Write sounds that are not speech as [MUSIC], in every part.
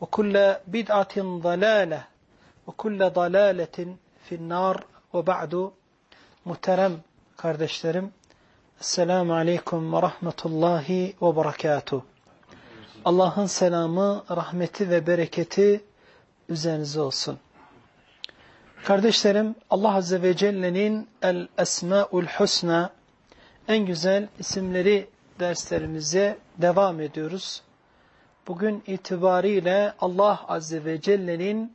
وكل بدعة ضلالة وكل ضلالة في النار وبعد muhterem kardeşlerim Esselamu Aleyküm ve Rahmetullahi ve Berekatuh Allah'ın selamı, rahmeti ve bereketi üzerinize olsun. Kardeşlerim Allah Azze ve Celle'nin El Esma'ul Husna en güzel isimleri derslerimize devam ediyoruz. Bugün itibariyle Allah Azze ve Celle'nin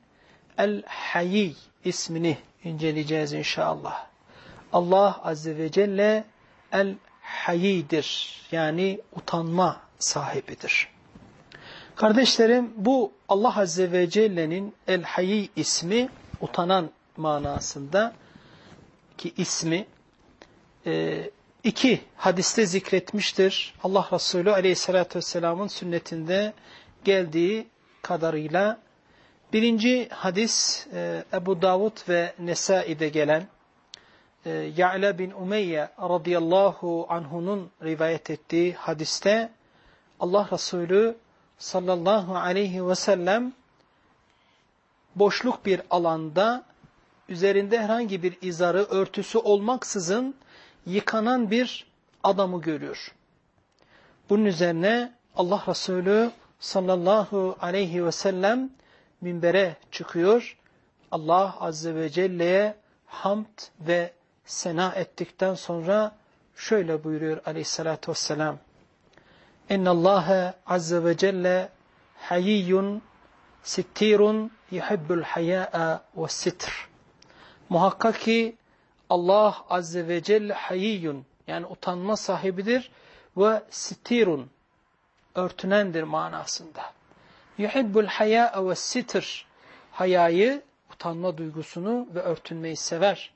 El-Hayy ismini inceleyeceğiz inşallah. Allah Azze ve Celle El-Hayyidir. Yani utanma sahibidir. Kardeşlerim bu Allah Azze ve Celle'nin El-Hayy ismi utanan manasında ki ismi e, iki hadiste zikretmiştir. Allah Resulü aleyhissalatü vesselamın sünnetinde geldiği kadarıyla. Birinci hadis e, Ebu Davud ve Nesai'de gelen e, Ya'la bin Umeyye radıyallahu anhunun rivayet ettiği hadiste Allah Resulü sallallahu aleyhi ve sellem boşluk bir alanda üzerinde herhangi bir izarı örtüsü olmaksızın yıkanan bir adamı görüyor. Bunun üzerine Allah Resulü sallallahu aleyhi ve sellem minbere çıkıyor. Allah Azze ve Celle'ye hamd ve sena ettikten sonra şöyle buyuruyor aleyhissalatü vesselam. Azze ve Celle hayiyyun sittirun yuhibbul haya'a ve sitr. Muhakkak ki Allah Azze ve Celle hayiyyun yani utanma sahibidir ve sitirun örtünendir manasında. Yuhibbul haya ve sitir hayayı, utanma duygusunu ve örtünmeyi sever.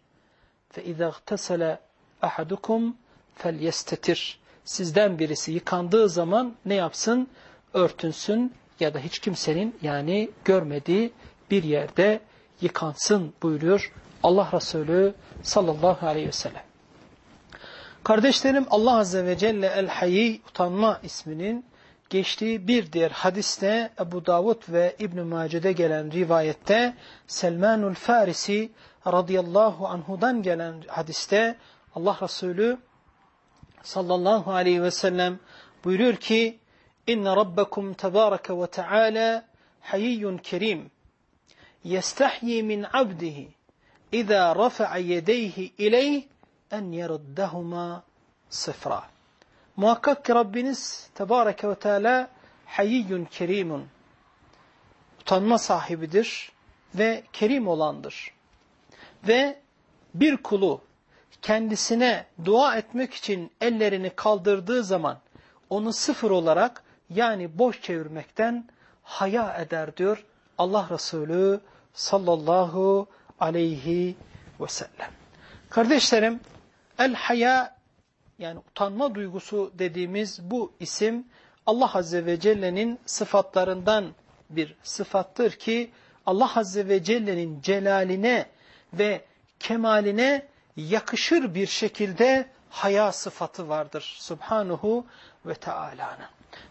Fe izâ gtesele ahadukum felyestetir. Sizden birisi yıkandığı zaman ne yapsın? Örtünsün ya da hiç kimsenin yani görmediği bir yerde yıkansın buyuruyor Allah Resulü sallallahu aleyhi ve sellem. Kardeşlerim Allah Azze ve Celle El-Hayy utanma isminin geçtiği bir diğer hadiste Ebu Davud ve İbn Mace'de gelen rivayette Selmanul Farisi radıyallahu anhudan gelen hadiste Allah Resulü sallallahu aleyhi ve sellem buyuruyor ki İnne Rabbekum tebareke ve teala hayiyyun kerim yestahyi min abdihi İza rafa'a yedeyhi ileyh en yeruddahuma sıfra. Muhakkak ki Rabbiniz Tebareke ve Teala hayiyyun kerimun. Utanma sahibidir ve kerim olandır. Ve bir kulu kendisine dua etmek için ellerini kaldırdığı zaman onu sıfır olarak yani boş çevirmekten haya eder diyor Allah Resulü sallallahu aleyhi ve sellem. Kardeşlerim, el-haya yani utanma duygusu dediğimiz bu isim Allah Azze ve Celle'nin sıfatlarından bir sıfattır ki Allah Azze ve Celle'nin celaline ve kemaline yakışır bir şekilde haya sıfatı vardır Subhanahu ve Teala'nın.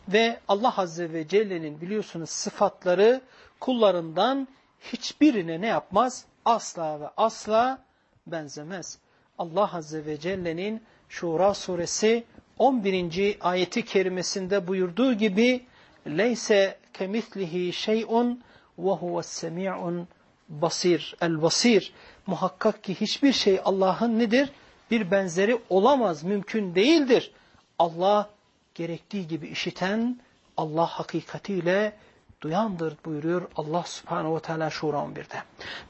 Ve Allah Azze ve Celle'nin biliyorsunuz sıfatları kullarından hiçbirine ne yapmaz? Asla ve asla benzemez. Allah Azze ve Celle'nin Şura suresi 11. ayeti kerimesinde buyurduğu gibi leyse kemislihi şey'un ve huves semi'un basir. Muhakkak ki hiçbir şey Allah'ın nedir? Bir benzeri olamaz, mümkün değildir. Allah gerektiği gibi işiten, Allah hakikatiyle duyandır buyuruyor Allah subhanehu ve teala Şura 11'de.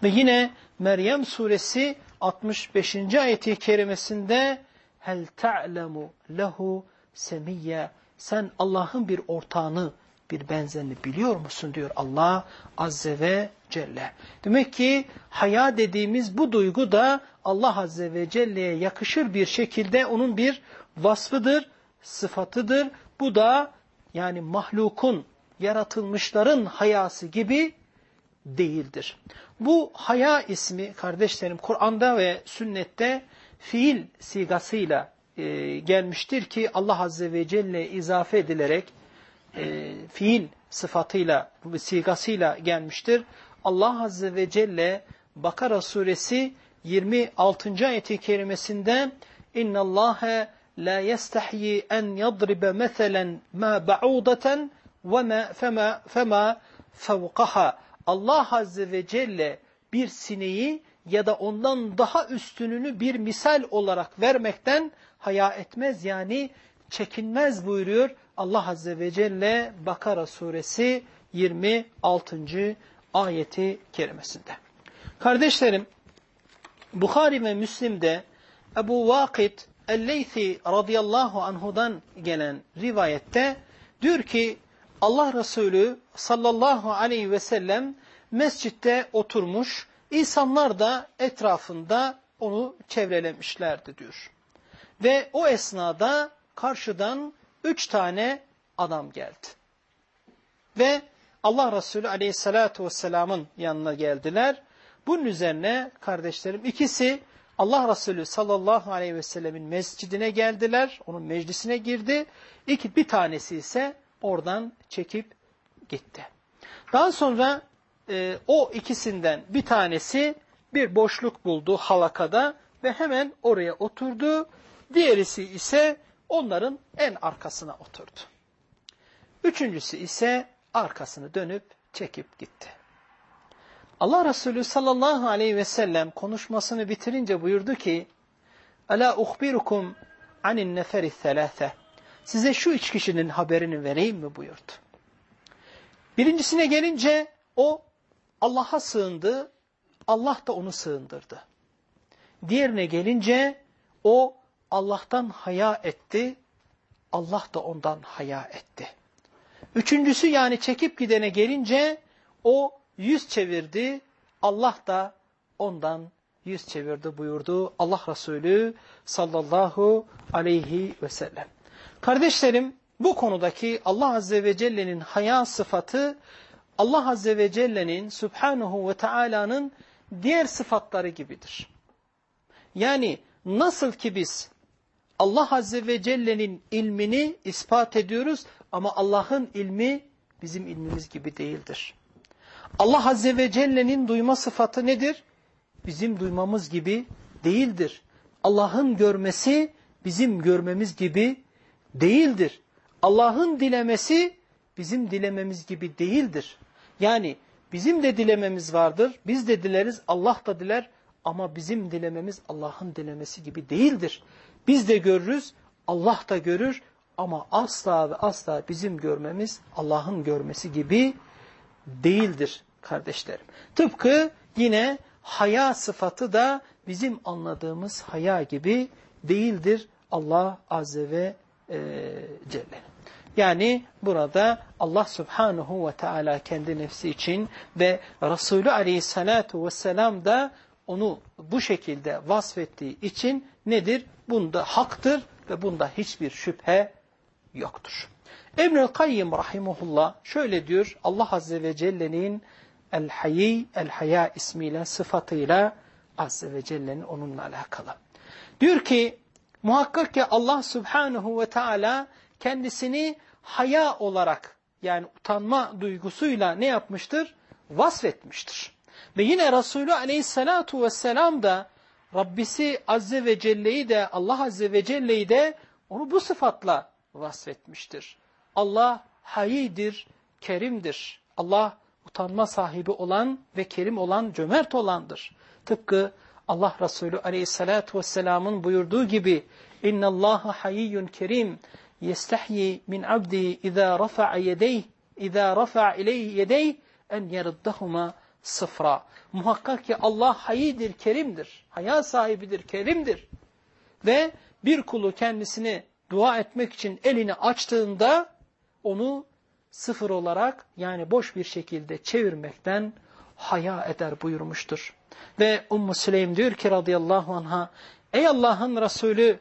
Ve yine Meryem suresi 65. ayeti kerimesinde hel ta'lemu lehu semiyye sen Allah'ın bir ortağını bir benzerini biliyor musun diyor Allah Azze ve Celle. Demek ki haya dediğimiz bu duygu da Allah Azze ve Celle'ye yakışır bir şekilde onun bir vasfıdır, sıfatıdır. Bu da yani mahlukun, yaratılmışların hayası gibi değildir. Bu haya ismi kardeşlerim Kur'an'da ve sünnette fiil sigasıyla e, gelmiştir ki Allah Azze ve Celle izafe edilerek e, fiil sıfatıyla, sigasıyla gelmiştir. Allah Azze ve Celle Bakara suresi 26. ayeti kerimesinde اِنَّ اللّٰهَ لَا يَسْتَحْيِي اَنْ يَضْرِبَ مَثَلًا مَا بَعُودَةً وَمَا فَمَا, فَمَا فَوْقَهَا Allah Azze ve Celle bir sineği ya da ondan daha üstününü bir misal olarak vermekten haya etmez yani çekinmez buyuruyor Allah Azze ve Celle Bakara suresi 26. ayeti kerimesinde. Kardeşlerim Bukhari ve Müslim'de Ebu Vakit El-Leythi radıyallahu anhudan gelen rivayette diyor ki Allah Resulü sallallahu aleyhi ve sellem mescitte oturmuş, insanlar da etrafında onu çevrelemişlerdi diyor. Ve o esnada karşıdan üç tane adam geldi. Ve Allah Resulü aleyhissalatu vesselamın yanına geldiler. Bunun üzerine kardeşlerim ikisi Allah Resulü sallallahu aleyhi ve sellemin mescidine geldiler. Onun meclisine girdi. İki, bir tanesi ise oradan çekip gitti. Daha sonra e, o ikisinden bir tanesi bir boşluk buldu halakada ve hemen oraya oturdu. Diğerisi ise onların en arkasına oturdu. Üçüncüsü ise arkasını dönüp çekip gitti. Allah Resulü sallallahu aleyhi ve sellem konuşmasını bitirince buyurdu ki Ala uhbirukum anin neferi thelâfe Size şu üç kişinin haberini vereyim mi buyurdu. Birincisine gelince o Allah'a sığındı, Allah da onu sığındırdı. Diğerine gelince o Allah'tan haya etti, Allah da ondan haya etti. Üçüncüsü yani çekip gidene gelince o yüz çevirdi, Allah da ondan yüz çevirdi buyurdu Allah Resulü sallallahu aleyhi ve sellem. Kardeşlerim bu konudaki Allah Azze ve Celle'nin haya sıfatı Allah Azze ve Celle'nin Subhanahu ve Taala'nın diğer sıfatları gibidir. Yani nasıl ki biz Allah Azze ve Celle'nin ilmini ispat ediyoruz ama Allah'ın ilmi bizim ilmimiz gibi değildir. Allah Azze ve Celle'nin duyma sıfatı nedir? Bizim duymamız gibi değildir. Allah'ın görmesi bizim görmemiz gibi değildir. Allah'ın dilemesi bizim dilememiz gibi değildir. Yani bizim de dilememiz vardır, biz de dileriz, Allah da diler ama bizim dilememiz Allah'ın dilemesi gibi değildir. Biz de görürüz, Allah da görür ama asla ve asla bizim görmemiz Allah'ın görmesi gibi değildir kardeşlerim. Tıpkı yine haya sıfatı da bizim anladığımız haya gibi değildir Allah Azze ve Celle. Yani burada Allah Subhanahu ve Teala kendi nefsi için ve Resulü Aleyhissalatu vesselam da onu bu şekilde vasfettiği için nedir? Bunda haktır ve bunda hiçbir şüphe yoktur. İbnül Kayyim Rahimullah şöyle diyor Allah Azze ve Celle'nin El-Hayy, El-Haya ismiyle, sıfatıyla Azze ve Celle'nin onunla alakalı. Diyor ki muhakkak ki Allah Subhanahu ve Teala kendisini haya olarak yani utanma duygusuyla ne yapmıştır? Vasfetmiştir. Ve yine Resulü Aleyhisselatu Vesselam da Rabbisi Azze ve Celle'yi de Allah Azze ve Celle'yi de onu bu sıfatla vasfetmiştir. Allah hayidir, kerimdir. Allah utanma sahibi olan ve kerim olan, cömert olandır. Tıpkı Allah Resulü aleyhissalatu vesselamın buyurduğu gibi اِنَّ اللّٰهَ حَيِّيٌّ kerim يَسْتَحْيِ مِنْ عَبْدِهِ اِذَا رَفَعَ يَدَيْهِ اِذَا رَفَعَ اِلَيْهِ يَدَيْهِ en يَرُدَّهُمَا sıfra. Muhakkak ki Allah hayidir, kerimdir. Haya sahibidir, kerimdir. Ve bir kulu kendisini dua etmek için elini açtığında onu sıfır olarak yani boş bir şekilde çevirmekten haya eder buyurmuştur. Ve Ummu Süleym diyor ki radıyallahu anha ey Allah'ın Resulü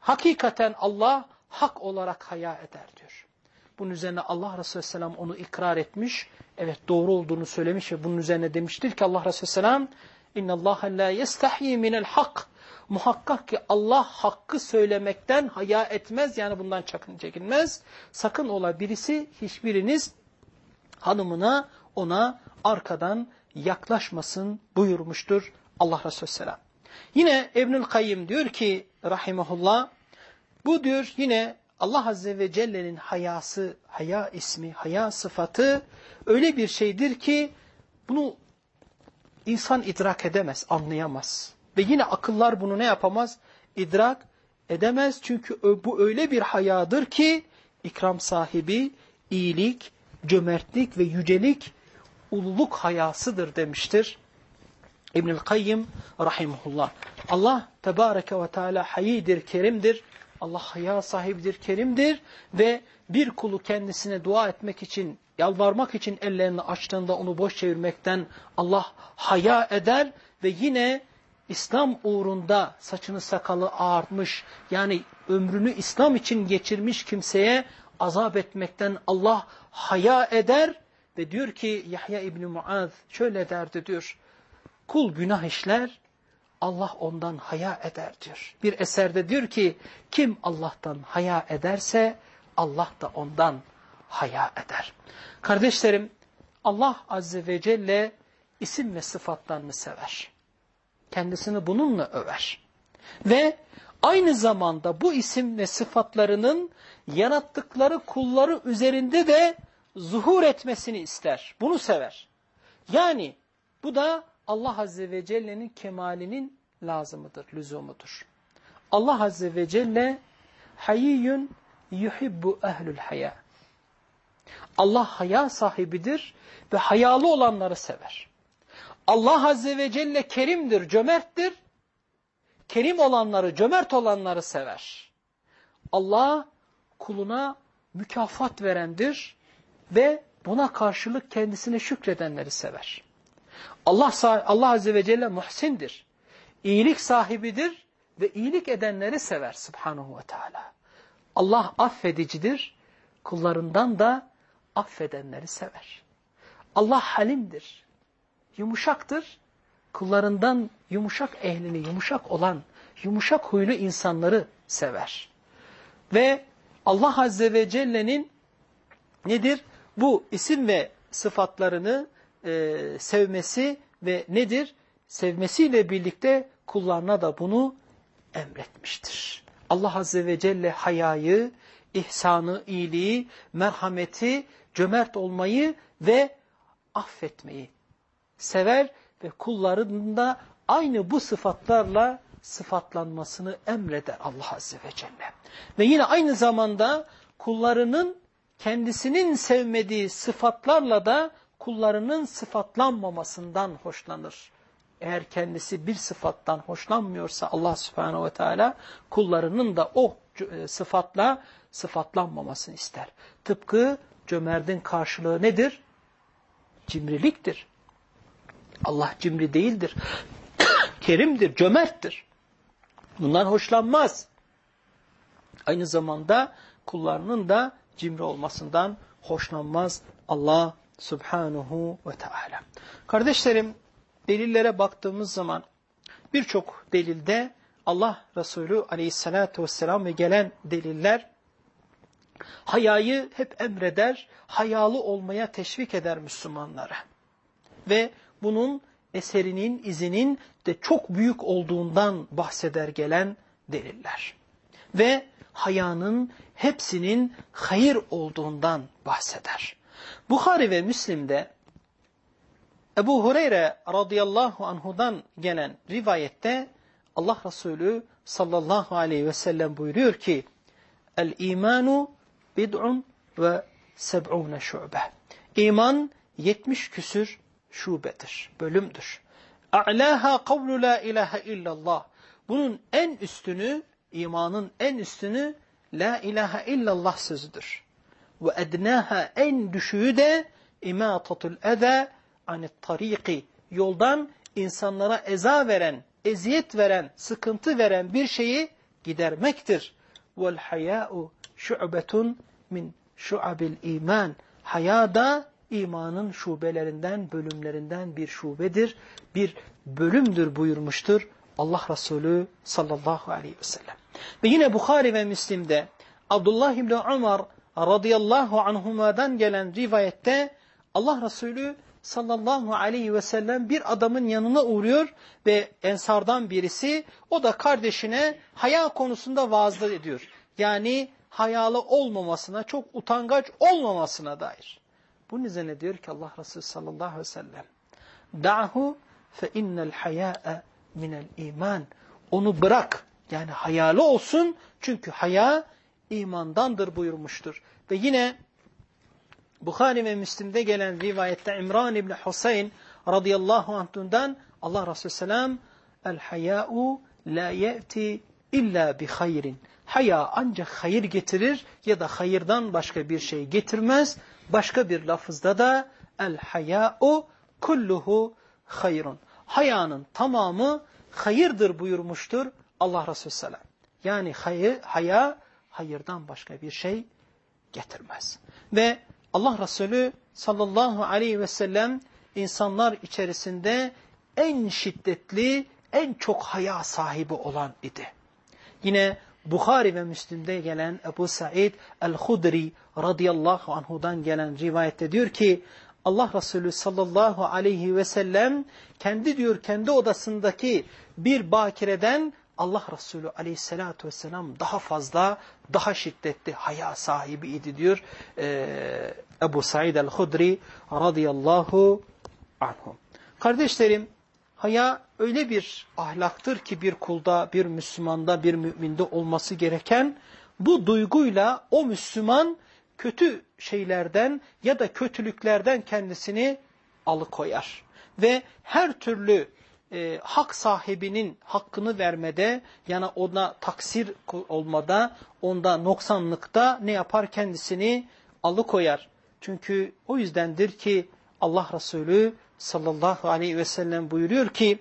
hakikaten Allah hak olarak haya eder diyor. Bunun üzerine Allah Resulü Selam onu ikrar etmiş. Evet doğru olduğunu söylemiş ve bunun üzerine demiştir ki Allah Resulü Selam İnna Allah la yestahyi minel hak. Muhakkak ki Allah hakkı söylemekten haya etmez yani bundan çakın çekinmez. Sakın ola birisi hiçbiriniz hanımına ona arkadan yaklaşmasın buyurmuştur Allah Resulü Selam. Yine İbnül Kayyim diyor ki rahimahullah bu diyor yine Allah Azze ve Celle'nin hayası, haya ismi, haya sıfatı öyle bir şeydir ki bunu insan idrak edemez, anlayamaz. Ve yine akıllar bunu ne yapamaz? İdrak edemez. Çünkü bu öyle bir hayadır ki ikram sahibi, iyilik, cömertlik ve yücelik ululuk hayasıdır demiştir. İbnül Kayyim rahimullah. Allah tebareke ve teala hayidir, kerimdir. Allah haya sahibidir, kerimdir ve bir kulu kendisine dua etmek için, yalvarmak için ellerini açtığında onu boş çevirmekten Allah haya eder ve yine İslam uğrunda saçını sakalı ağartmış, yani ömrünü İslam için geçirmiş kimseye azap etmekten Allah haya eder ve diyor ki Yahya İbni Muaz şöyle derdi diyor. Kul günah işler, Allah ondan haya eder diyor. Bir eserde diyor ki kim Allah'tan haya ederse Allah da ondan haya eder. Kardeşlerim Allah Azze ve Celle isim ve sıfatlarını sever. Kendisini bununla över. Ve aynı zamanda bu isim ve sıfatlarının yarattıkları kulları üzerinde de zuhur etmesini ister. Bunu sever. Yani bu da Allah Azze ve Celle'nin kemalinin lazımıdır, lüzumudur. Allah Azze ve Celle hayiyyün yuhibbu ehlül haya. Allah haya sahibidir ve hayalı olanları sever. Allah Azze ve Celle kerimdir, cömerttir. Kerim olanları, cömert olanları sever. Allah kuluna mükafat verendir ve buna karşılık kendisine şükredenleri sever. Allah Allah Azze ve Celle muhsindir. İyilik sahibidir ve iyilik edenleri sever Subhanahu ve Teala. Allah affedicidir, kullarından da affedenleri sever. Allah halimdir, yumuşaktır, kullarından yumuşak ehlini, yumuşak olan, yumuşak huylu insanları sever. Ve Allah Azze ve Celle'nin nedir? Bu isim ve sıfatlarını e, sevmesi ve nedir? Sevmesiyle birlikte kullarına da bunu emretmiştir. Allah Azze ve Celle hayayı, ihsanı, iyiliği, merhameti, cömert olmayı ve affetmeyi sever ve kullarının da aynı bu sıfatlarla sıfatlanmasını emreder Allah Azze ve Celle. Ve yine aynı zamanda kullarının kendisinin sevmediği sıfatlarla da kullarının sıfatlanmamasından hoşlanır. Eğer kendisi bir sıfattan hoşlanmıyorsa Allah subhanehu ve teala kullarının da o e, sıfatla sıfatlanmamasını ister. Tıpkı cömertin karşılığı nedir? Cimriliktir. Allah cimri değildir. [COUGHS] Kerimdir, cömerttir. Bundan hoşlanmaz. Aynı zamanda kullarının da cimri olmasından hoşlanmaz Allah Subhanahu ve Teala. Kardeşlerim, delillere baktığımız zaman birçok delilde Allah Resulü aleyhissalatu vesselam ve gelen deliller hayayı hep emreder, hayalı olmaya teşvik eder Müslümanlara. Ve bunun eserinin, izinin de çok büyük olduğundan bahseder gelen deliller. Ve hayanın hepsinin hayır olduğundan bahseder. Bukhari ve Müslim'de Ebu Hureyre radıyallahu anhudan gelen rivayette Allah Resulü sallallahu aleyhi ve sellem buyuruyor ki El imanu bid'un ve seb'une şube. İman yetmiş küsür şubedir, bölümdür. A'laha kavlu la ilahe illallah. Bunun en üstünü, imanın en üstünü la ilahe illallah sözüdür. Ve ednaha en düşüğü de imatatul eza anit tariki. Yoldan insanlara eza veren, eziyet veren, sıkıntı veren bir şeyi gidermektir. Vel haya'u şu'betun min şu'abil iman. Haya da imanın şubelerinden, bölümlerinden bir şubedir, bir bölümdür buyurmuştur Allah Resulü sallallahu aleyhi ve sellem. Ve yine Bukhari ve Müslim'de Abdullah İbni Umar radıyallahu anhuma'dan gelen rivayette Allah Resulü sallallahu aleyhi ve sellem bir adamın yanına uğruyor ve ensardan birisi o da kardeşine haya konusunda vaazda ediyor. Yani hayalı olmamasına, çok utangaç olmamasına dair. Bu nedenle diyor ki Allah Resulü sallallahu aleyhi ve sellem Da'hu fe innel hayâ'e minel iman. Onu bırak. Yani hayalı olsun. Çünkü haya imandandır buyurmuştur. Ve yine Bukhari ve Müslim'de gelen rivayette İmran İbni Husayn radıyallahu anh'ından Allah Resulü selam El hayâ'u la ye'ti illa bi hayrin. Haya ancak hayır getirir ya da hayırdan başka bir şey getirmez. Başka bir lafızda da el haya'u kulluhu hayrun. Hayanın tamamı hayırdır buyurmuştur Allah Resulü Selam. Yani hayır, haya hayırdan başka bir şey getirmez. Ve Allah Resulü sallallahu aleyhi ve sellem insanlar içerisinde en şiddetli, en çok haya sahibi olan idi. Yine Bukhari ve Müslim'de gelen Ebu Said el-Hudri radıyallahu anhudan gelen rivayette diyor ki Allah Resulü sallallahu aleyhi ve sellem kendi diyor kendi odasındaki bir bakireden Allah Resulü aleyhissalatu vesselam daha fazla, daha şiddetli haya sahibiydi diyor ee, Ebu Said el-Hudri radıyallahu anhu. Kardeşlerim, haya öyle bir ahlaktır ki bir kulda, bir Müslümanda, bir müminde olması gereken bu duyguyla o Müslüman kötü şeylerden ya da kötülüklerden kendisini alıkoyar. Ve her türlü e, hak sahibinin hakkını vermede, yani ona taksir olmada, onda noksanlıkta ne yapar? Kendisini alıkoyar. Çünkü o yüzdendir ki Allah Resulü sallallahu aleyhi ve sellem buyuruyor ki,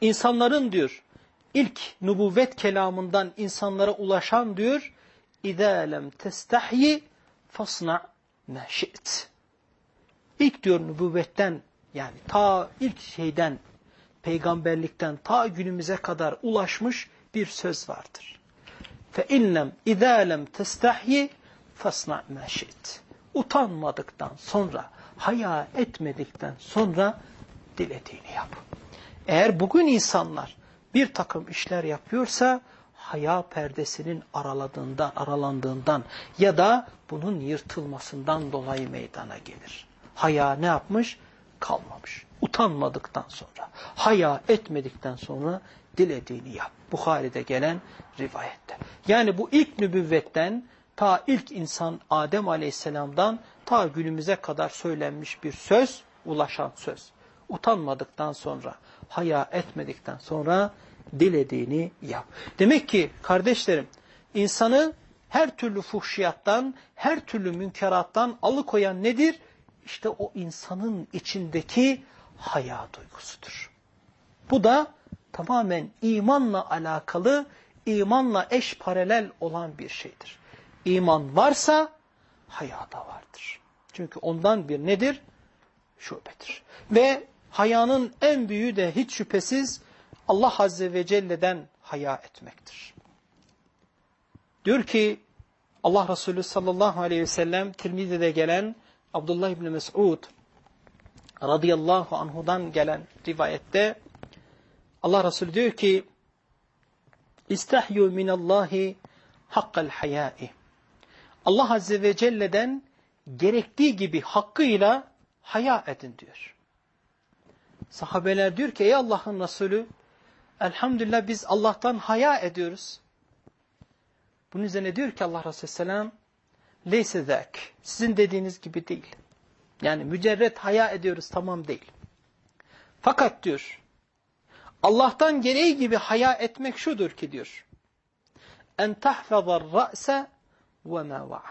insanların diyor, ilk nubuvvet kelamından insanlara ulaşan diyor, اِذَا لَمْ تَسْتَحْيِ فَصْنَعْ مَا شِئْتِ İlk diyor nübüvvetten yani ta ilk şeyden, peygamberlikten ta günümüze kadar ulaşmış bir söz vardır. فَاِنَّمْ اِذَا لَمْ تَسْتَحْيِ فَصْنَعْ مَا شِئْتِ Utanmadıktan sonra, haya etmedikten sonra dilediğini yap. Eğer bugün insanlar bir takım işler yapıyorsa, haya perdesinin araladığından, aralandığından ya da bunun yırtılmasından dolayı meydana gelir. Haya ne yapmış? Kalmamış. Utanmadıktan sonra, haya etmedikten sonra dilediğini yap. Bukhari'de gelen rivayette. Yani bu ilk nübüvvetten ta ilk insan Adem Aleyhisselam'dan ta günümüze kadar söylenmiş bir söz, ulaşan söz. Utanmadıktan sonra, haya etmedikten sonra dilediğini yap. Demek ki kardeşlerim insanı her türlü fuhşiyattan, her türlü münkerattan alıkoyan nedir? İşte o insanın içindeki haya duygusudur. Bu da tamamen imanla alakalı, imanla eş paralel olan bir şeydir. İman varsa haya da vardır. Çünkü ondan bir nedir? Şubedir. Ve hayanın en büyüğü de hiç şüphesiz Allah Azze ve Celle'den haya etmektir. Diyor ki Allah Resulü sallallahu aleyhi ve sellem Tirmizi'de gelen Abdullah İbni Mes'ud radıyallahu anhudan gelen rivayette Allah Resulü diyor ki İstahyu minallahi hakkal hayai. Allah Azze ve Celle'den gerektiği gibi hakkıyla haya edin diyor. Sahabeler diyor ki ey Allah'ın Resulü elhamdülillah biz Allah'tan haya ediyoruz. Bunun üzerine diyor ki Allah Resulü Selam leyse zâk. Sizin dediğiniz gibi değil. Yani mücerret haya ediyoruz tamam değil. Fakat diyor Allah'tan gereği gibi haya etmek şudur ki diyor. En tahfazar ra'se ve ma.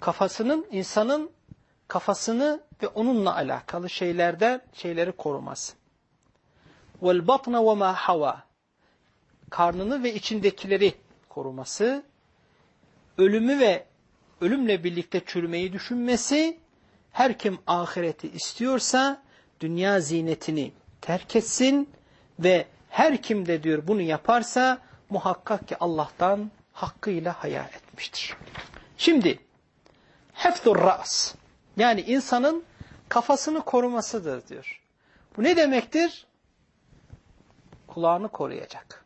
Kafasının, insanın kafasını ve onunla alakalı şeylerden şeyleri koruması. Vel batna ve ma hava. Karnını ve içindekileri koruması. Ölümü ve ölümle birlikte çürümeyi düşünmesi. Her kim ahireti istiyorsa dünya zinetini terk etsin ve her kim de diyor bunu yaparsa muhakkak ki Allah'tan hakkıyla haya etmiştir. Şimdi heftur ras yani insanın kafasını korumasıdır diyor. Bu ne demektir? Kulağını koruyacak.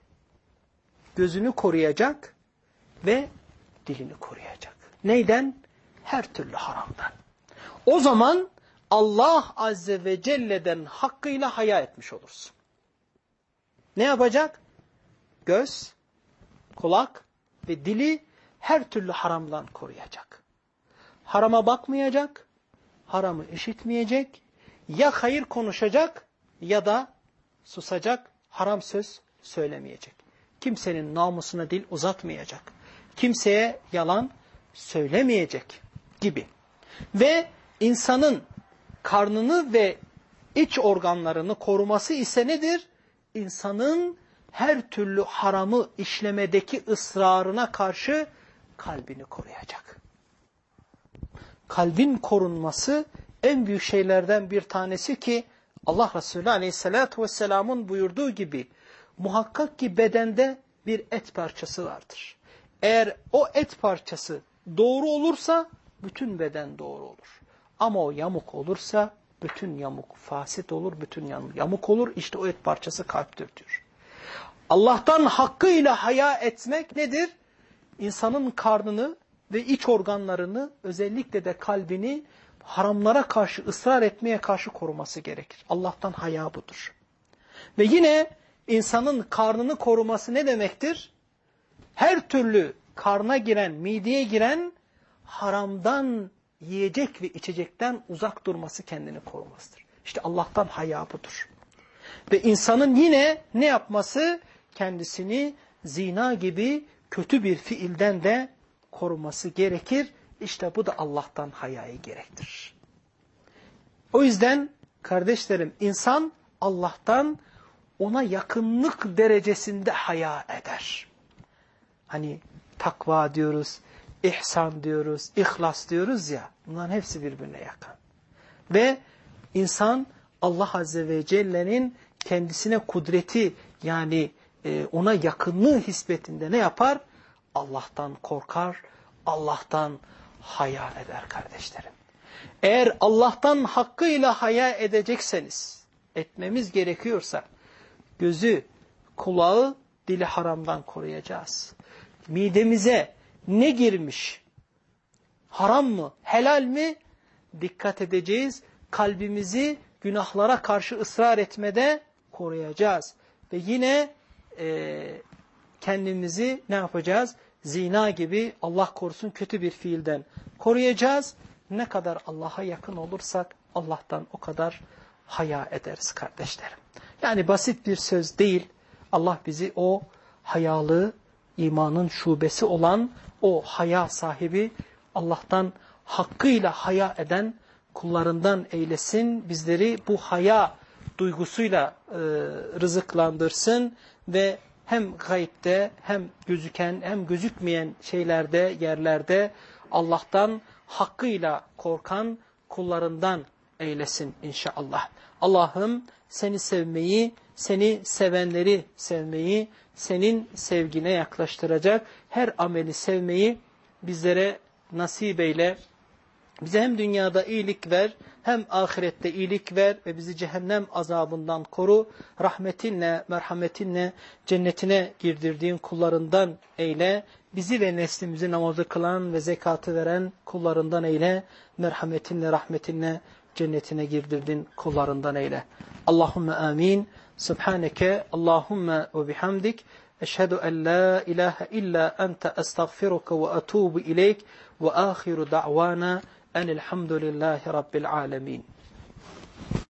Gözünü koruyacak ve dilini koruyacak. Neyden? Her türlü haramdan. O zaman Allah Azze ve Celle'den hakkıyla haya etmiş olursun. Ne yapacak? Göz, kulak ve dili her türlü haramdan koruyacak. Harama bakmayacak, haramı işitmeyecek, ya hayır konuşacak ya da susacak, haram söz söylemeyecek. Kimsenin namusuna dil uzatmayacak. Kimseye yalan söylemeyecek gibi. Ve insanın karnını ve iç organlarını koruması ise nedir? İnsanın her türlü haramı işlemedeki ısrarına karşı kalbini koruyacak. Kalbin korunması en büyük şeylerden bir tanesi ki Allah Resulü Aleyhisselatü Vesselam'ın buyurduğu gibi muhakkak ki bedende bir et parçası vardır. Eğer o et parçası doğru olursa bütün beden doğru olur. Ama o yamuk olursa bütün yamuk fasit olur, bütün yamuk olur. İşte o et parçası kalptir diyor. Allah'tan hakkıyla haya etmek nedir? İnsanın karnını ve iç organlarını özellikle de kalbini haramlara karşı ısrar etmeye karşı koruması gerekir. Allah'tan haya budur. Ve yine insanın karnını koruması ne demektir? Her türlü karna giren, mideye giren haramdan yiyecek ve içecekten uzak durması kendini korumasıdır. İşte Allah'tan haya budur. Ve insanın yine ne yapması? Kendisini zina gibi kötü bir fiilden de koruması gerekir. İşte bu da Allah'tan hayayı gerektirir. O yüzden kardeşlerim insan Allah'tan ona yakınlık derecesinde haya eder. Hani takva diyoruz, ihsan diyoruz, ihlas diyoruz ya, bunların hepsi birbirine yakın. Ve insan Allah Azze ve Celle'nin kendisine kudreti yani e, ona yakınlığı hispetinde ne yapar? Allah'tan korkar, Allah'tan hayal eder kardeşlerim. Eğer Allah'tan hakkıyla hayal edecekseniz, etmemiz gerekiyorsa, gözü, kulağı, dili haramdan koruyacağız. Midemize, ne girmiş? Haram mı? Helal mi? Dikkat edeceğiz. Kalbimizi günahlara karşı ısrar etmede koruyacağız. Ve yine e, kendimizi ne yapacağız? Zina gibi Allah korusun kötü bir fiilden koruyacağız. Ne kadar Allah'a yakın olursak Allah'tan o kadar haya ederiz kardeşlerim. Yani basit bir söz değil. Allah bizi o hayalı imanın şubesi olan o haya sahibi Allah'tan hakkıyla haya eden kullarından eylesin. Bizleri bu haya duygusuyla e, rızıklandırsın ve hem gayipte hem gözüken hem gözükmeyen şeylerde, yerlerde Allah'tan hakkıyla korkan kullarından eylesin inşallah. Allah'ım seni sevmeyi, seni sevenleri sevmeyi, senin sevgine yaklaştıracak her ameli sevmeyi bizlere nasip eyle. Bize hem dünyada iyilik ver, hem ahirette iyilik ver ve bizi cehennem azabından koru. Rahmetinle, merhametinle cennetine girdirdiğin kullarından eyle. Bizi ve neslimizi namazı kılan ve zekatı veren kullarından eyle. Merhametinle, rahmetinle cennetine girdirdin kullarından eyle. Allahümme amin. Subhaneke Allahümme ve bihamdik. Eşhedü en la ilahe illa ente estağfiruke ve etubu ileyk ve ahiru da'vana enilhamdülillahi rabbil alemin.